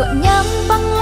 gọn nhắm băng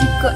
si kok